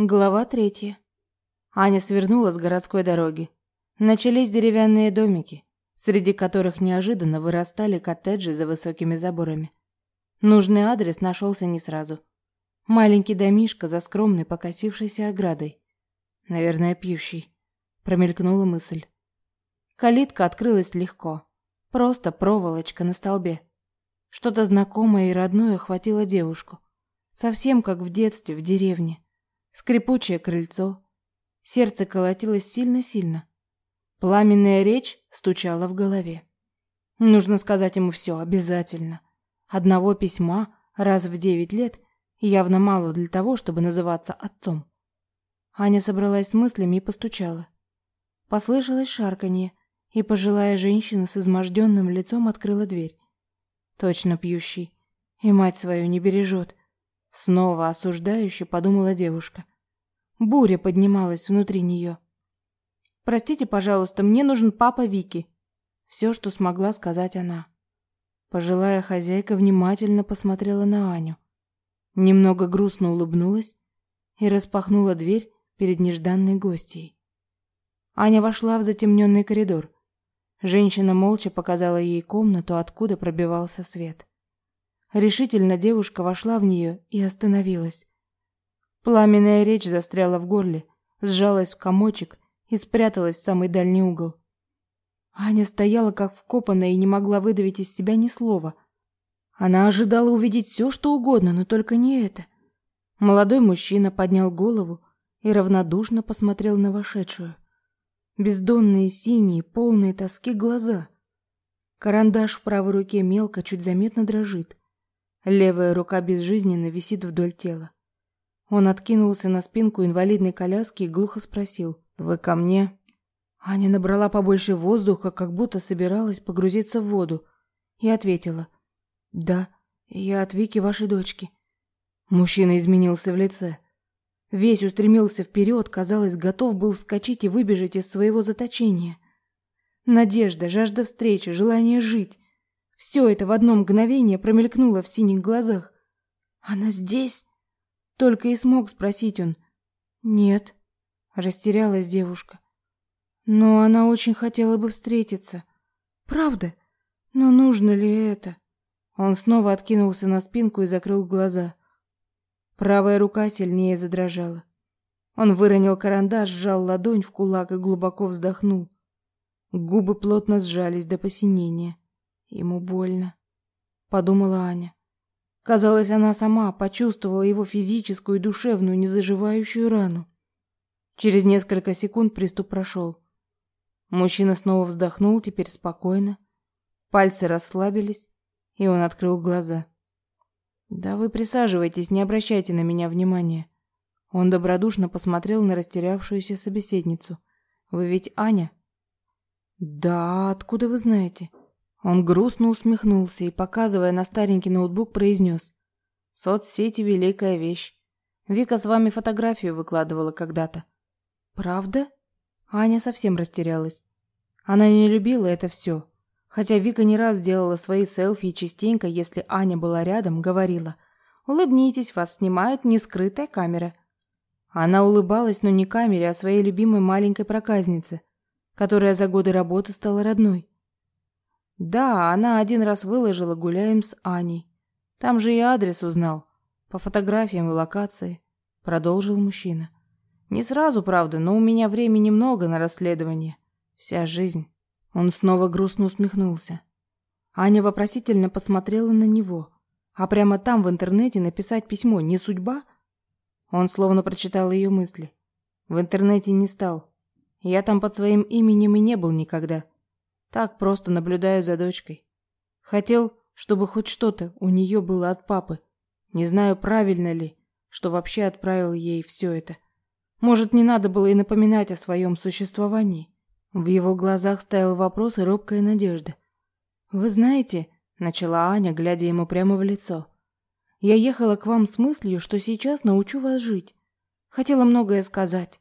Глава третья. Аня свернула с городской дороги. Начались деревянные домики, среди которых неожиданно вырастали коттеджи за высокими заборами. Нужный адрес нашелся не сразу. Маленький домишко за скромной покосившейся оградой. Наверное, пьющий. Промелькнула мысль. Калитка открылась легко. Просто проволочка на столбе. Что-то знакомое и родное охватило девушку. Совсем как в детстве в деревне скрипучее крыльцо. Сердце колотилось сильно-сильно. Пламенная речь стучала в голове. Нужно сказать ему все обязательно. Одного письма раз в девять лет явно мало для того, чтобы называться отцом. Аня собралась с мыслями и постучала. Послышалось шарканье, и пожилая женщина с изможденным лицом открыла дверь. Точно пьющий. И мать свою не бережет. Снова осуждающе подумала девушка. Буря поднималась внутри нее. Простите, пожалуйста, мне нужен папа Вики. Все, что смогла сказать она. Пожилая хозяйка внимательно посмотрела на Аню, немного грустно улыбнулась и распахнула дверь перед нежданной гостьей. Аня вошла в затемненный коридор. Женщина молча показала ей комнату, откуда пробивался свет. Решительно девушка вошла в нее и остановилась. Пламенная речь застряла в горле, сжалась в комочек и спряталась в самый дальний угол. Аня стояла как вкопанная и не могла выдавить из себя ни слова. Она ожидала увидеть все, что угодно, но только не это. Молодой мужчина поднял голову и равнодушно посмотрел на вошедшую. Бездонные синие, полные тоски глаза. Карандаш в правой руке мелко, чуть заметно дрожит. Левая рука безжизненно висит вдоль тела. Он откинулся на спинку инвалидной коляски и глухо спросил: "Вы ко мне?" Аня набрала побольше воздуха, как будто собиралась погрузиться в воду, и ответила: "Да, я от Вики вашей дочки". Мужчина изменился в лице. Весь устремился вперед, казалось, готов был вскочить и выбежать из своего заточения. Надежда, жажда встречи, желание жить все это в одно мгновение промелькнуло в синих глазах. Она здесь? Только и смог спросить он. Нет, растерялась девушка. Но она очень хотела бы встретиться. Правда? Но нужно ли это? Он снова откинулся на спинку и закрыл глаза. Правая рука сильнее задрожала. Он выронил карандаш, сжал ладонь в кулак и глубоко вздохнул. Губы плотно сжались до посинения. Ему больно, подумала Аня. Казалось, она сама почувствовала его физическую и душевную незаживающую рану. Через несколько секунд приступ прошел. Мужчина снова вздохнул, теперь спокойно. Пальцы расслабились, и он открыл глаза. Да вы присаживайтесь, не обращайте на меня внимания. Он добродушно посмотрел на растерявшуюся собеседницу. Вы ведь Аня? Да, откуда вы знаете? Он грустно усмехнулся и, показывая на старенький ноутбук, произнес. «Соцсети — великая вещь. Вика с вами фотографию выкладывала когда-то». «Правда?» Аня совсем растерялась. Она не любила это все. Хотя Вика не раз делала свои селфи и частенько, если Аня была рядом, говорила «Улыбнитесь, вас снимает нескрытая камера». Она улыбалась, но не камере, а своей любимой маленькой проказнице, которая за годы работы стала родной. Да, она один раз выложила «Гуляем с Аней». Там же и адрес узнал. По фотографиям и локации. Продолжил мужчина. Не сразу, правда, но у меня времени много на расследование. Вся жизнь. Он снова грустно усмехнулся. Аня вопросительно посмотрела на него. А прямо там в интернете написать письмо не судьба? Он словно прочитал ее мысли. В интернете не стал. Я там под своим именем и не был никогда. Так просто наблюдаю за дочкой. Хотел, чтобы хоть что-то у нее было от папы. Не знаю, правильно ли, что вообще отправил ей все это. Может, не надо было и напоминать о своем существовании. В его глазах стоял вопрос и робкая надежда. Вы знаете, начала Аня, глядя ему прямо в лицо. Я ехала к вам с мыслью, что сейчас научу вас жить. Хотела многое сказать.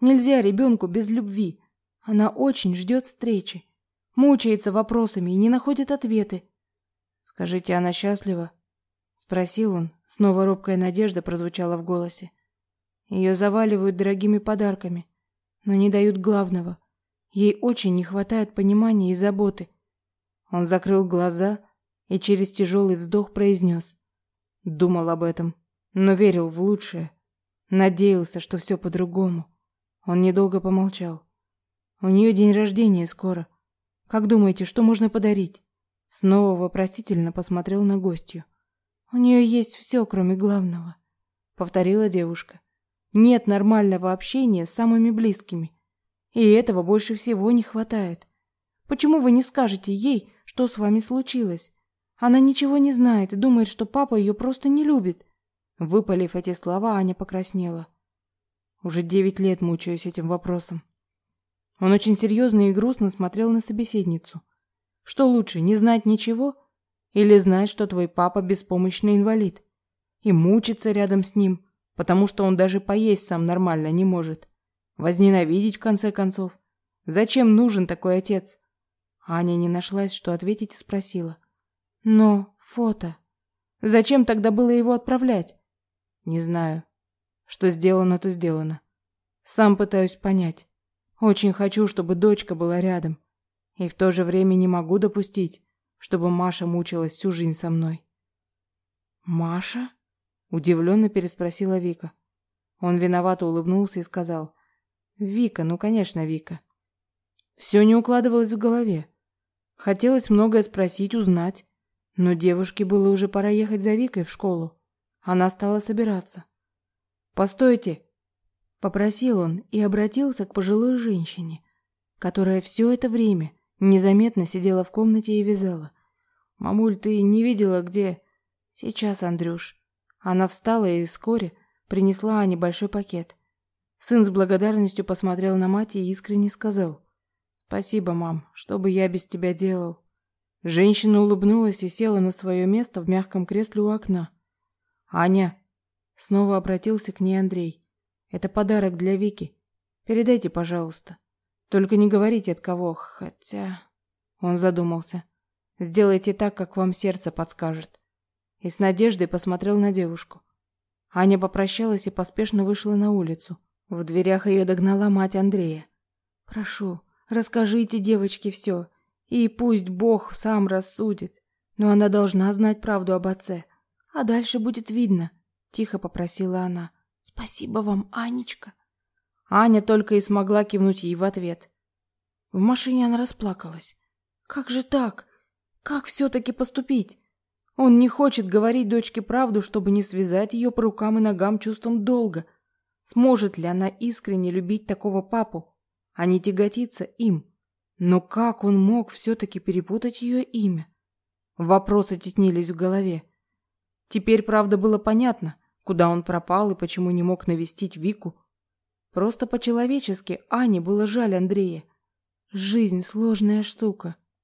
Нельзя ребенку без любви. Она очень ждет встречи мучается вопросами и не находит ответы. Скажите, она счастлива? спросил он. Снова робкая надежда прозвучала в голосе. Ее заваливают дорогими подарками, но не дают главного. Ей очень не хватает понимания и заботы. Он закрыл глаза и через тяжелый вздох произнес. Думал об этом, но верил в лучшее. Надеялся, что все по-другому. Он недолго помолчал. У нее день рождения скоро. Как думаете, что можно подарить? Снова вопросительно посмотрел на гостью. У нее есть все, кроме главного, повторила девушка. Нет нормального общения с самыми близкими. И этого больше всего не хватает. Почему вы не скажете ей, что с вами случилось? Она ничего не знает и думает, что папа ее просто не любит. Выпалив эти слова, Аня покраснела. Уже девять лет мучаюсь этим вопросом. Он очень серьезно и грустно смотрел на собеседницу. Что лучше, не знать ничего или знать, что твой папа беспомощный инвалид и мучиться рядом с ним, потому что он даже поесть сам нормально не может? Возненавидеть в конце концов? Зачем нужен такой отец? Аня не нашлась, что ответить и спросила: "Но фото. Зачем тогда было его отправлять?" Не знаю. Что сделано, то сделано. Сам пытаюсь понять. Очень хочу, чтобы дочка была рядом. И в то же время не могу допустить, чтобы Маша мучилась всю жизнь со мной. «Маша?» – удивленно переспросила Вика. Он виновато улыбнулся и сказал. «Вика, ну, конечно, Вика». Все не укладывалось в голове. Хотелось многое спросить, узнать. Но девушке было уже пора ехать за Викой в школу. Она стала собираться. «Постойте!» — попросил он и обратился к пожилой женщине, которая все это время незаметно сидела в комнате и вязала. «Мамуль, ты не видела, где...» «Сейчас, Андрюш». Она встала и вскоре принесла Ане большой пакет. Сын с благодарностью посмотрел на мать и искренне сказал. «Спасибо, мам, что бы я без тебя делал?» Женщина улыбнулась и села на свое место в мягком кресле у окна. Аня, снова обратился к ней Андрей. Это подарок для Вики. Передайте, пожалуйста. Только не говорите от кого, хотя Он задумался. Сделайте так, как вам сердце подскажет. И с надеждой посмотрел на девушку. Аня попрощалась и поспешно вышла на улицу. В дверях ее догнала мать Андрея. Прошу, расскажите девочке все, и пусть Бог сам рассудит, но она должна знать правду об отце. А дальше будет видно, тихо попросила она. Спасибо вам, Анечка. Аня только и смогла кивнуть ей в ответ. В машине она расплакалась. Как же так? Как все таки поступить? Он не хочет говорить дочке правду, чтобы не связать ее по рукам и ногам чувством долга. Сможет ли она искренне любить такого папу, а не тяготиться им? Но как он мог все таки перепутать ее имя? Вопросы теснились в голове. Теперь, правда, было понятно, куда он пропал и почему не мог навестить Вику. Просто по-человечески Ане было жаль Андрея. Жизнь сложная штука.